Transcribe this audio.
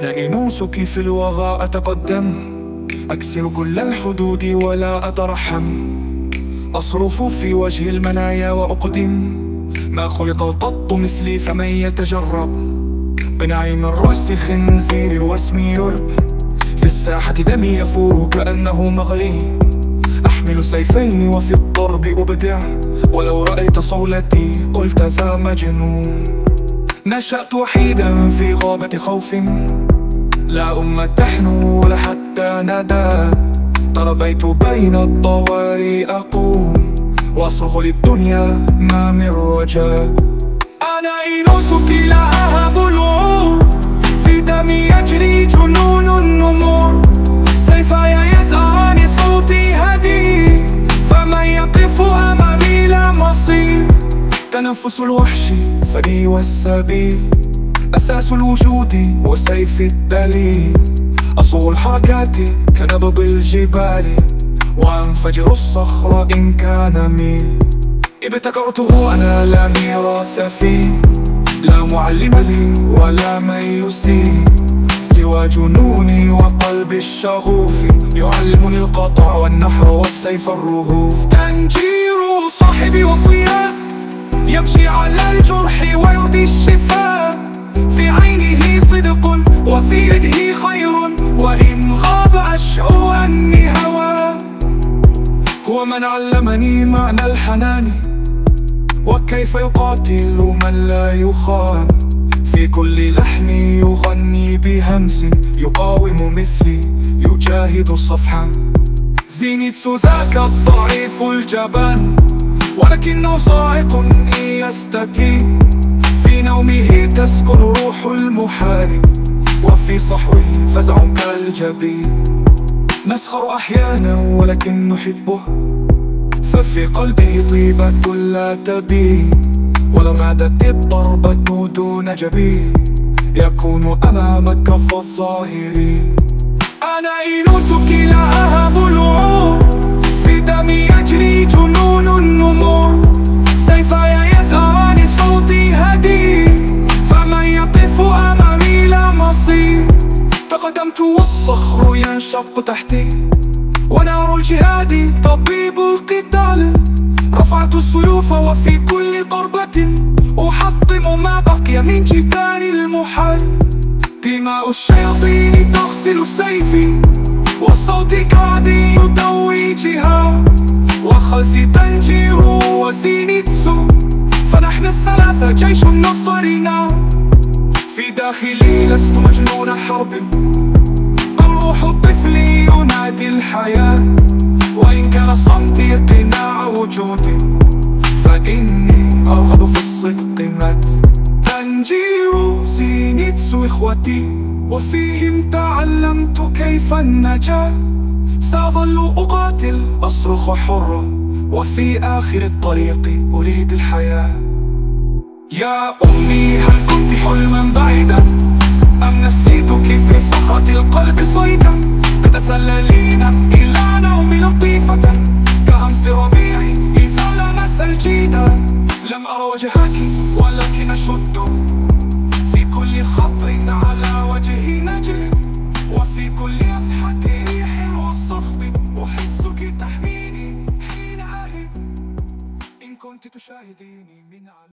أنا إنوسك في الوغى أتقدم. أكسر كل الحدود ولا أترحم. أصرف في وجه المنايا وأقدم. ما خلق القط مثلي فمن يتجرب. بنعيم الرأس خنزير واسمي يرب. في الساحة دمي يفور كأنه مغلي أحمل سيفين وفي الضرب أبدع. ولو رأيت صولتي قلت ذا مجنون. نشأت وحيدا في غابة خوف. لا أم تحنو ولا حتى ندى. تربيت بين الطواري أقوم. وأصرخ للدنيا ما من رجاء أنا إنوسك لا أهب الوعود في دمي يجري جنون النمور. سيفاي يزعاني صوتي هدي فمن يقف أمامي لا مصير. تنفس الوحش فلي والسبيل. أساس الوجود وسيف الدليل. أصوغ الحركات كنبض الجبال. وأنفجر الصخر إن كان ميل. ابتكرته أنا لا ميراث فيه. لا معلم لي ولا من يسيء سوى جنوني وقلبي الشغوف. يعلمني القطع والنحر والسيف الرهوف. تنجير صاحبي وضياء يمشي على الجرح ويرضي الشفاء وفي يده خير وإن غاب أشعو أني هوى. هو من علمني معنى الحنان وكيف يقاتل من لا يخان. في كل لحن يغني بهمس يقاوم مثلي يجاهد صفحا. زينيتسو ذاك الضعيف الجبان ولكنه صاعق إن يستكي في نومه تسكن روح المحارب. وفي صحوه فزع كالجبين. نسخر أحيانا ولكن نحبه. ففي قلبه طيبة لا تبين. ولو نادت الضربة دون جبين. يكون أمامك فالظاهرين. أنا إنوسك والصخر ينشق تحتي ونار الجهاد طبيب القتال. رفعت السيوف وفي كل ضربة أحطم ما بقي من جدار المحال. دماء الشياطين تغسل سيفي والصوت كعدي يدوي جهة. وخلفي تنجير وزينيتسو فنحن الثلاثة جيش نصرنا. في داخلي لست مجنون حرب. الروح الطفل ينادي الحياة. وإن كان صمتي قناع وجودي فإني أرغب في الصدق مات. تنجير زينيتسو إخوتي وفيهم تعلمت كيف النجاة. سأظل أقاتل أصرخ حرا وفي آخر الطريق أريد الحياة. يا أمي هل كنت حلما بعيدا؟ أم نسيتك في صخرة القلب صيدا؟ تتسللين إلى نوم لطيفة. كهمس ربيعي إذا لمس الجيدا لم أرى وجهك ولكن أشد. في كل خط على وجهي نجل وفي كل أفحة ريح وصخب أحسك تحميني حين أهب إن كنت تشاهديني من على